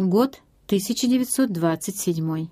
Год 1927.